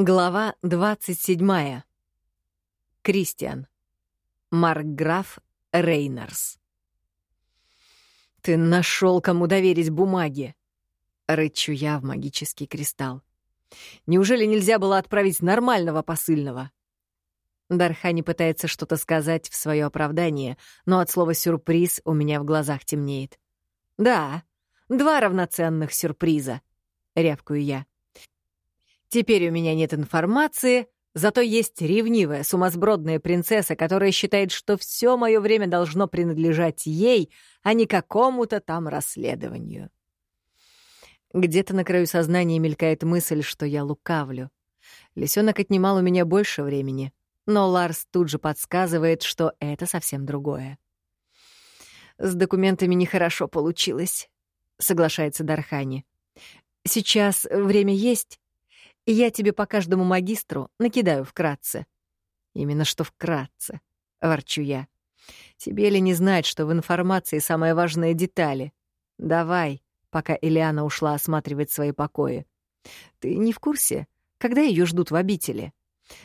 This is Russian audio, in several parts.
Глава 27. Кристиан. Маркграф Рейнерс. «Ты нашел, кому доверить бумаги!» — рычу я в магический кристалл. «Неужели нельзя было отправить нормального посыльного?» Дархани пытается что-то сказать в свое оправдание, но от слова «сюрприз» у меня в глазах темнеет. «Да, два равноценных сюрприза», — рявкаю я. Теперь у меня нет информации, зато есть ревнивая, сумасбродная принцесса, которая считает, что все мое время должно принадлежать ей, а не какому-то там расследованию. Где-то на краю сознания мелькает мысль, что я лукавлю. Лисенок отнимал у меня больше времени, но Ларс тут же подсказывает, что это совсем другое. «С документами нехорошо получилось», — соглашается Дархани. «Сейчас время есть?» Я тебе по каждому магистру накидаю вкратце. Именно что вкратце, ворчу я. Тебе ли не знать, что в информации самые важные детали? Давай, пока Элиана ушла осматривать свои покои. Ты не в курсе, когда ее ждут в обители?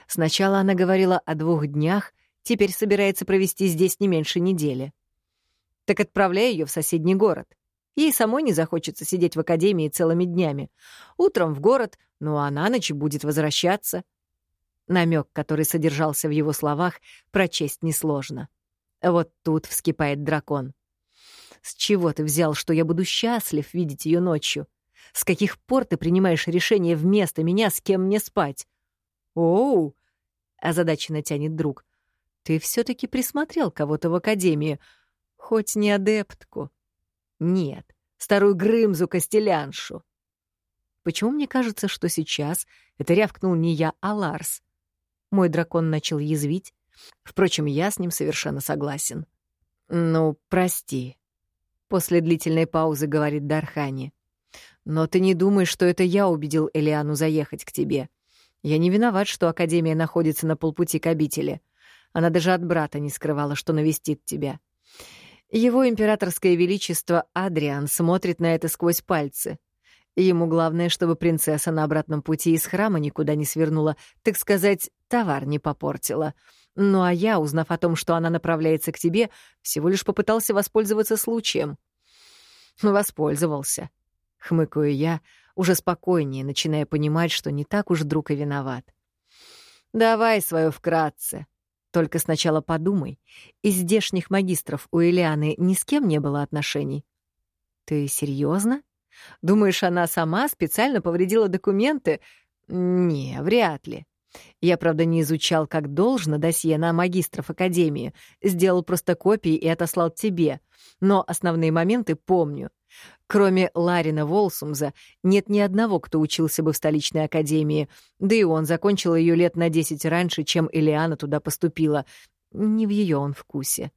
Сначала она говорила о двух днях, теперь собирается провести здесь не меньше недели. Так отправляй ее в соседний город. Ей самой не захочется сидеть в академии целыми днями. Утром в город, ну а на ночь будет возвращаться. Намек, который содержался в его словах, прочесть несложно. Вот тут вскипает дракон. «С чего ты взял, что я буду счастлив видеть ее ночью? С каких пор ты принимаешь решение вместо меня, с кем мне спать?» «Оу!» — озадаченно тянет друг. «Ты все таки присмотрел кого-то в академии, хоть не адептку». Нет, старую Грымзу Костеляншу. Почему мне кажется, что сейчас это рявкнул не я, а Ларс? Мой дракон начал язвить. Впрочем, я с ним совершенно согласен. «Ну, прости», — после длительной паузы говорит Дархани. «Но ты не думаешь, что это я убедил Элиану заехать к тебе. Я не виноват, что Академия находится на полпути к обители. Она даже от брата не скрывала, что навестит тебя. Его императорское величество Адриан смотрит на это сквозь пальцы. Ему главное, чтобы принцесса на обратном пути из храма никуда не свернула, так сказать, товар не попортила. Ну а я, узнав о том, что она направляется к тебе, всего лишь попытался воспользоваться случаем. Воспользовался. Хмыкаю я, уже спокойнее, начиная понимать, что не так уж друг и виноват. «Давай свое вкратце», только сначала подумай, из здешних магистров у Элианы ни с кем не было отношений. Ты серьезно? Думаешь, она сама специально повредила документы? Не, вряд ли. Я, правда, не изучал как должно досье на магистров Академии, сделал просто копии и отослал тебе, но основные моменты помню. Кроме Ларина Волсумза, нет ни одного, кто учился бы в столичной академии, да и он закончил ее лет на десять раньше, чем Элиана туда поступила. Не в ее он вкусе.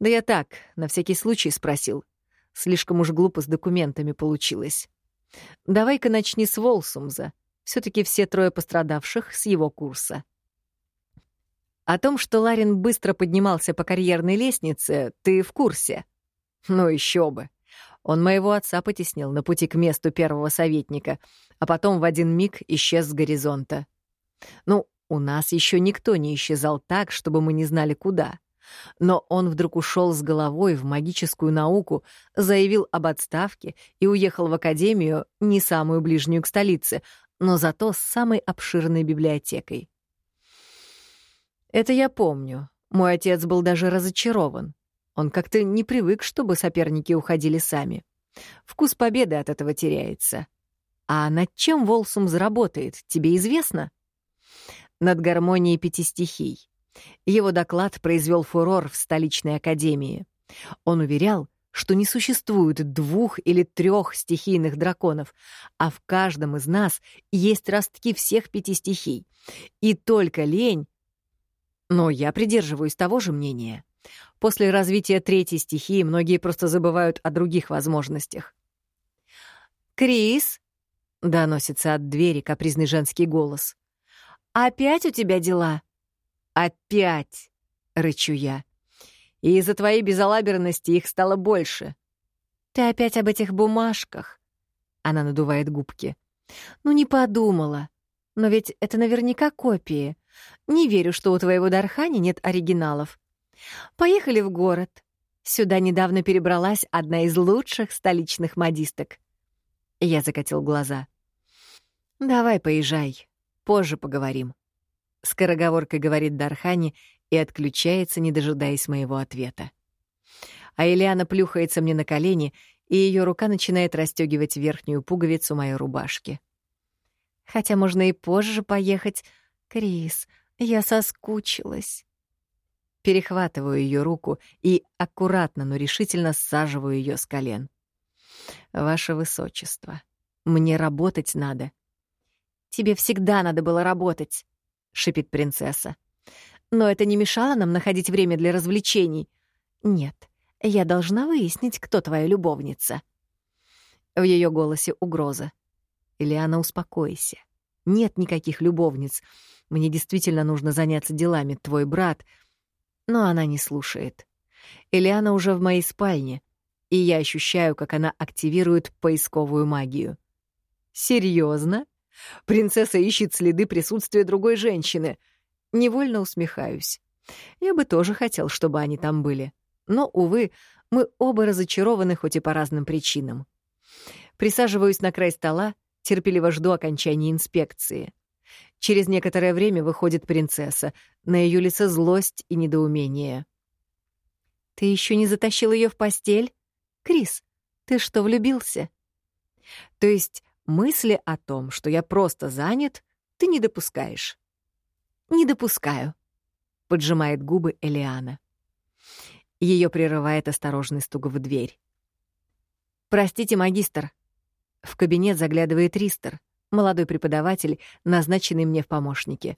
Да я так, на всякий случай спросил. Слишком уж глупо с документами получилось. Давай-ка начни с Волсумза. все таки все трое пострадавших с его курса. О том, что Ларин быстро поднимался по карьерной лестнице, ты в курсе? Ну еще бы. Он моего отца потеснил на пути к месту первого советника, а потом в один миг исчез с горизонта. Ну, у нас еще никто не исчезал так, чтобы мы не знали куда. Но он вдруг ушел с головой в магическую науку, заявил об отставке и уехал в академию, не самую ближнюю к столице, но зато с самой обширной библиотекой. Это я помню. Мой отец был даже разочарован. Он как-то не привык, чтобы соперники уходили сами. Вкус победы от этого теряется. А над чем Волсум заработает, тебе известно? Над гармонией пяти стихий. Его доклад произвел фурор в столичной академии. Он уверял, что не существует двух или трех стихийных драконов, а в каждом из нас есть ростки всех пяти стихий. И только лень... Но я придерживаюсь того же мнения. После развития третьей стихии многие просто забывают о других возможностях. «Крис!» — доносится от двери капризный женский голос. «Опять у тебя дела?» «Опять!» — рычу я. «И из-за твоей безалаберности их стало больше». «Ты опять об этих бумажках?» Она надувает губки. «Ну, не подумала». Но ведь это наверняка копии. Не верю, что у твоего Дархани нет оригиналов. Поехали в город. Сюда недавно перебралась одна из лучших столичных модисток. Я закатил глаза. «Давай поезжай. Позже поговорим». Скороговоркой говорит Дархани и отключается, не дожидаясь моего ответа. А Элиана плюхается мне на колени, и ее рука начинает расстегивать верхнюю пуговицу моей рубашки. Хотя можно и позже поехать. Крис, я соскучилась. Перехватываю ее руку и аккуратно, но решительно саживаю ее с колен. Ваше высочество, мне работать надо. Тебе всегда надо было работать, шипит принцесса. Но это не мешало нам находить время для развлечений. Нет, я должна выяснить, кто твоя любовница. В ее голосе угроза. Ильяна, успокойся. Нет никаких любовниц. Мне действительно нужно заняться делами, твой брат. Но она не слушает. Ильяна уже в моей спальне, и я ощущаю, как она активирует поисковую магию. Серьезно? Принцесса ищет следы присутствия другой женщины. Невольно усмехаюсь. Я бы тоже хотел, чтобы они там были. Но, увы, мы оба разочарованы хоть и по разным причинам. Присаживаюсь на край стола, терпеливо жду окончания инспекции. Через некоторое время выходит принцесса. На ее лице злость и недоумение. «Ты еще не затащил ее в постель? Крис, ты что, влюбился?» «То есть мысли о том, что я просто занят, ты не допускаешь?» «Не допускаю», — поджимает губы Элиана. Ее прерывает осторожный стук в дверь. «Простите, магистр». В кабинет заглядывает Ристер, молодой преподаватель, назначенный мне в помощники.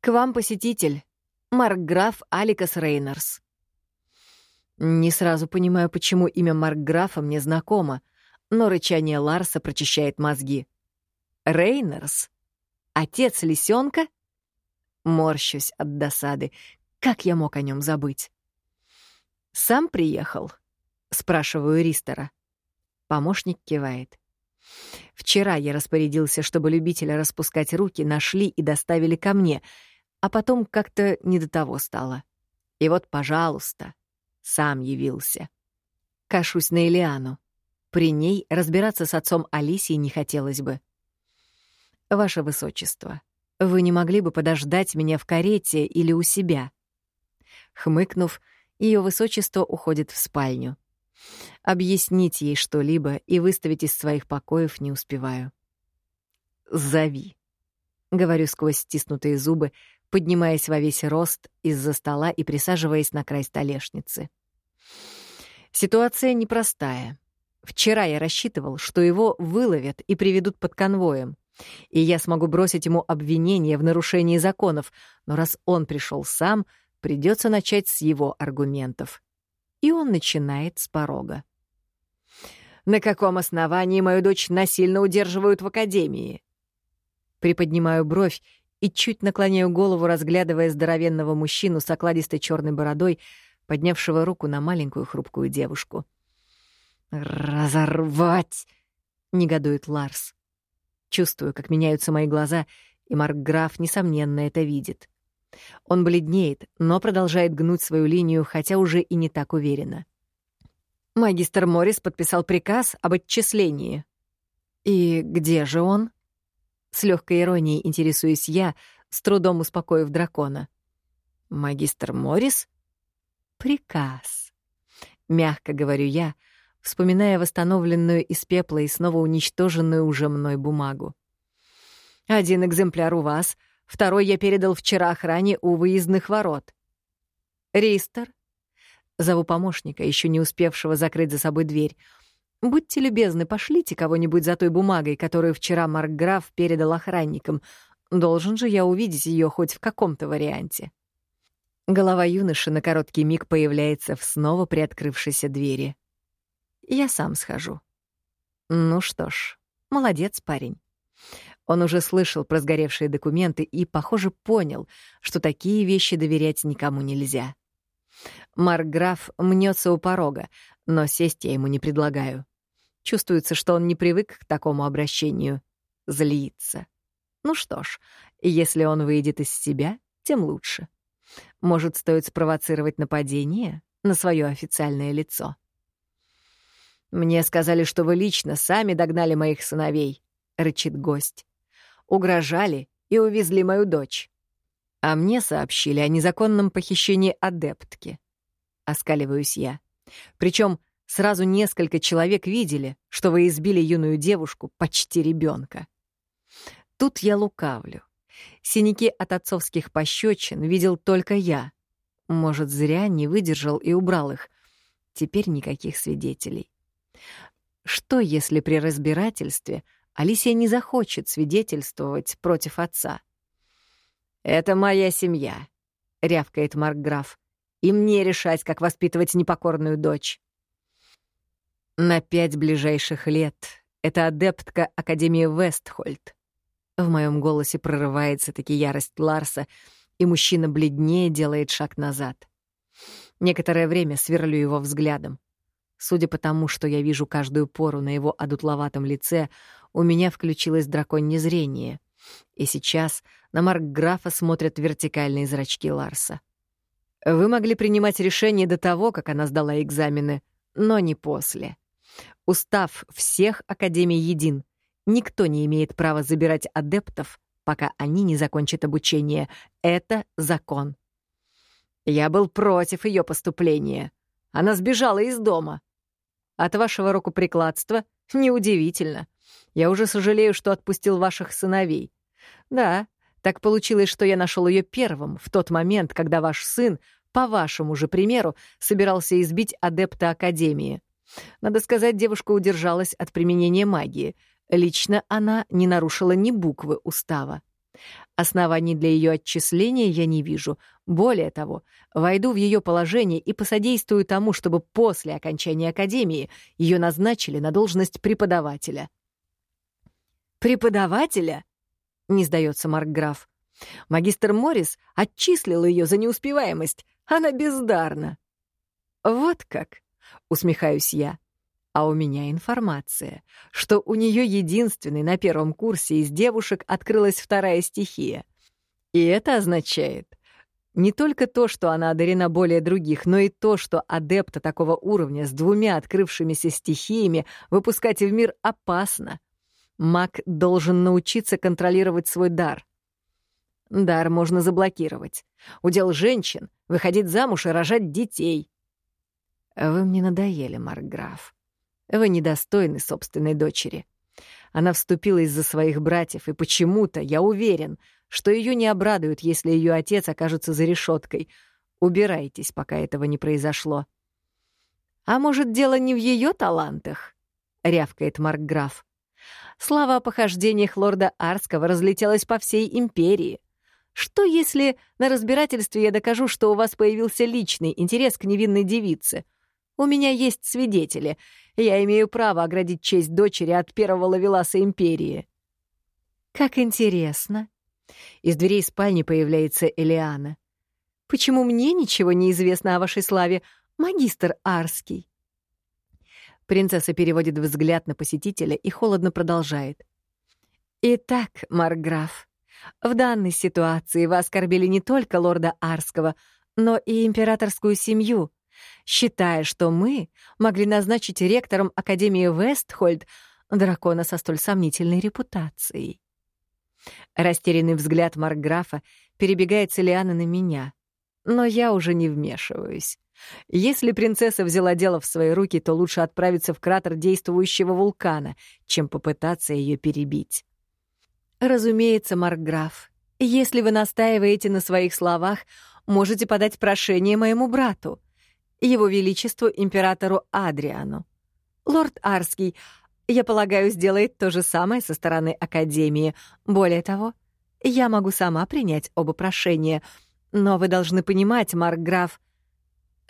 «К вам посетитель. Маркграф Аликас Рейнерс». Не сразу понимаю, почему имя Маркграфа мне знакомо, но рычание Ларса прочищает мозги. «Рейнерс? Отец лисенка?» Морщусь от досады. Как я мог о нем забыть? «Сам приехал?» — спрашиваю Ристера. Помощник кивает. «Вчера я распорядился, чтобы любителя распускать руки нашли и доставили ко мне, а потом как-то не до того стало. И вот, пожалуйста, сам явился. Кашусь на Элиану. При ней разбираться с отцом Алисии не хотелось бы. «Ваше Высочество, вы не могли бы подождать меня в карете или у себя?» Хмыкнув, ее высочество уходит в спальню. Объяснить ей что-либо и выставить из своих покоев не успеваю. «Зови», — говорю сквозь стиснутые зубы, поднимаясь во весь рост из-за стола и присаживаясь на край столешницы. Ситуация непростая. Вчера я рассчитывал, что его выловят и приведут под конвоем, и я смогу бросить ему обвинение в нарушении законов, но раз он пришел сам, Придется начать с его аргументов. И он начинает с порога. «На каком основании мою дочь насильно удерживают в академии?» Приподнимаю бровь и чуть наклоняю голову, разглядывая здоровенного мужчину с окладистой черной бородой, поднявшего руку на маленькую хрупкую девушку. «Разорвать!» — негодует Ларс. Чувствую, как меняются мои глаза, и Маркграф, несомненно, это видит. Он бледнеет, но продолжает гнуть свою линию, хотя уже и не так уверенно. Магистр Моррис подписал приказ об отчислении. И где же он? С легкой иронией интересуюсь я, с трудом успокоив дракона. Магистр Моррис? Приказ. Мягко говорю я, вспоминая восстановленную из пепла и снова уничтоженную уже мной бумагу. Один экземпляр у вас — Второй я передал вчера охране у выездных ворот. Ристер. Зову помощника, еще не успевшего закрыть за собой дверь. Будьте любезны, пошлите кого-нибудь за той бумагой, которую вчера Маркграф передал охранникам. Должен же я увидеть ее хоть в каком-то варианте. Голова юноши на короткий миг появляется в снова приоткрывшейся двери. Я сам схожу. Ну что ж, молодец парень. Он уже слышал про сгоревшие документы и, похоже, понял, что такие вещи доверять никому нельзя. Маркграф мнется у порога, но сесть я ему не предлагаю. Чувствуется, что он не привык к такому обращению. Злится. Ну что ж, если он выйдет из себя, тем лучше. Может, стоит спровоцировать нападение на свое официальное лицо. «Мне сказали, что вы лично сами догнали моих сыновей», — рычит гость. «Угрожали и увезли мою дочь. А мне сообщили о незаконном похищении адептки. Оскаливаюсь я. Причем сразу несколько человек видели, что вы избили юную девушку, почти ребенка. Тут я лукавлю. Синяки от отцовских пощечин видел только я. Может, зря не выдержал и убрал их. Теперь никаких свидетелей. Что, если при разбирательстве Алисия не захочет свидетельствовать против отца? «Это моя семья», — рявкает Маркграф. «И мне решать, как воспитывать непокорную дочь». На пять ближайших лет это адептка Академии Вестхольд. В моем голосе прорывается таки ярость Ларса, и мужчина бледнее делает шаг назад. Некоторое время сверлю его взглядом. Судя по тому, что я вижу каждую пору на его одутловатом лице, у меня включилось драконье зрение. И сейчас на Маркграфа смотрят вертикальные зрачки Ларса. Вы могли принимать решение до того, как она сдала экзамены, но не после. Устав всех Академий един. Никто не имеет права забирать адептов, пока они не закончат обучение. Это закон. Я был против ее поступления. Она сбежала из дома. От вашего рукоприкладства неудивительно. Я уже сожалею, что отпустил ваших сыновей. Да, так получилось, что я нашел ее первым в тот момент, когда ваш сын, по вашему же примеру, собирался избить адепта Академии. Надо сказать, девушка удержалась от применения магии. Лично она не нарушила ни буквы устава. Оснований для ее отчисления я не вижу. Более того, войду в ее положение и посодействую тому, чтобы после окончания академии ее назначили на должность преподавателя. «Преподавателя?» — не сдается Маркграф. Магистр Моррис отчислил ее за неуспеваемость. Она бездарна. «Вот как!» — усмехаюсь я. А у меня информация, что у нее единственной на первом курсе из девушек открылась вторая стихия. И это означает не только то, что она одарена более других, но и то, что адепта такого уровня с двумя открывшимися стихиями выпускать в мир опасно. Маг должен научиться контролировать свой дар. Дар можно заблокировать. Удел женщин — выходить замуж и рожать детей. Вы мне надоели, Маркграф. Вы недостойны собственной дочери. Она вступилась за своих братьев, и почему-то, я уверен, что ее не обрадуют, если ее отец окажется за решеткой. Убирайтесь, пока этого не произошло. «А может, дело не в ее талантах?» — рявкает Маркграф. Слава о похождениях лорда Арского разлетелась по всей империи. Что, если на разбирательстве я докажу, что у вас появился личный интерес к невинной девице? У меня есть свидетели, я имею право оградить честь дочери от первого лавеласа Империи». «Как интересно». Из дверей спальни появляется Элиана. «Почему мне ничего не известно о вашей славе, магистр Арский?» Принцесса переводит взгляд на посетителя и холодно продолжает. «Итак, Марграф, в данной ситуации вы оскорбили не только лорда Арского, но и императорскую семью, считая, что мы могли назначить ректором Академии Вестхольд дракона со столь сомнительной репутацией. Растерянный взгляд Маркграфа перебегает Целиана на меня, но я уже не вмешиваюсь. Если принцесса взяла дело в свои руки, то лучше отправиться в кратер действующего вулкана, чем попытаться ее перебить. Разумеется, Маркграф, если вы настаиваете на своих словах, можете подать прошение моему брату его величеству императору Адриану. Лорд Арский, я полагаю, сделает то же самое со стороны Академии. Более того, я могу сама принять оба прошения, но вы должны понимать, Маркграф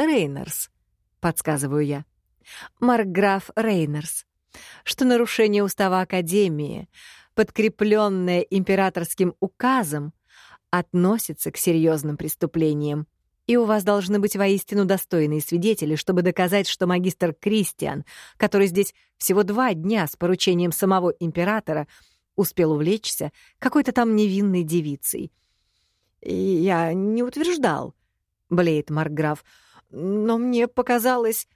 Рейнерс, подсказываю я. Маркграф Рейнерс, что нарушение устава Академии, подкрепленное императорским указом, относится к серьезным преступлениям и у вас должны быть воистину достойные свидетели, чтобы доказать, что магистр Кристиан, который здесь всего два дня с поручением самого императора, успел увлечься какой-то там невинной девицей. «Я не утверждал», — блеет Маркграф, — «но мне показалось...»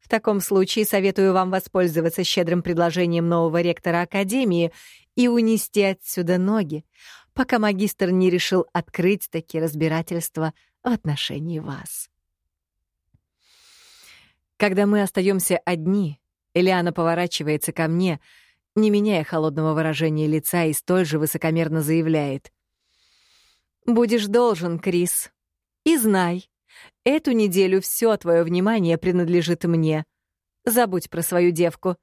В таком случае советую вам воспользоваться щедрым предложением нового ректора Академии и унести отсюда ноги, пока магистр не решил открыть такие разбирательства в отношении вас. Когда мы остаемся одни, Элиана поворачивается ко мне, не меняя холодного выражения лица, и столь же высокомерно заявляет. «Будешь должен, Крис. И знай, эту неделю все твое внимание принадлежит мне. Забудь про свою девку,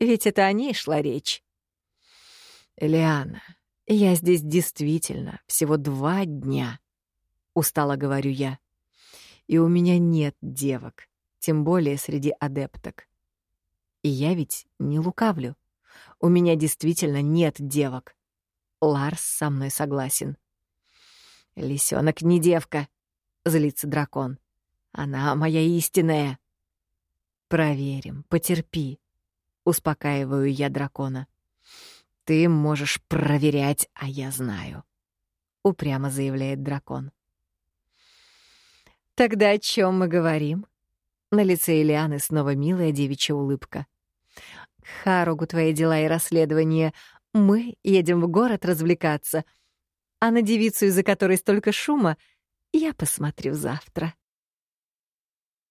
ведь это о ней шла речь». «Элиана, я здесь действительно всего два дня», — устало говорю я. «И у меня нет девок, тем более среди адепток. И я ведь не лукавлю. У меня действительно нет девок. Ларс со мной согласен. Лисенок не девка, злится дракон. Она моя истинная. Проверим, потерпи, успокаиваю я дракона. Ты можешь проверять, а я знаю, упрямо заявляет дракон. Тогда о чем мы говорим? На лице Элианы снова милая девичья улыбка. «Харугу твои дела и расследования. Мы едем в город развлекаться. А на девицу, из-за которой столько шума, я посмотрю завтра».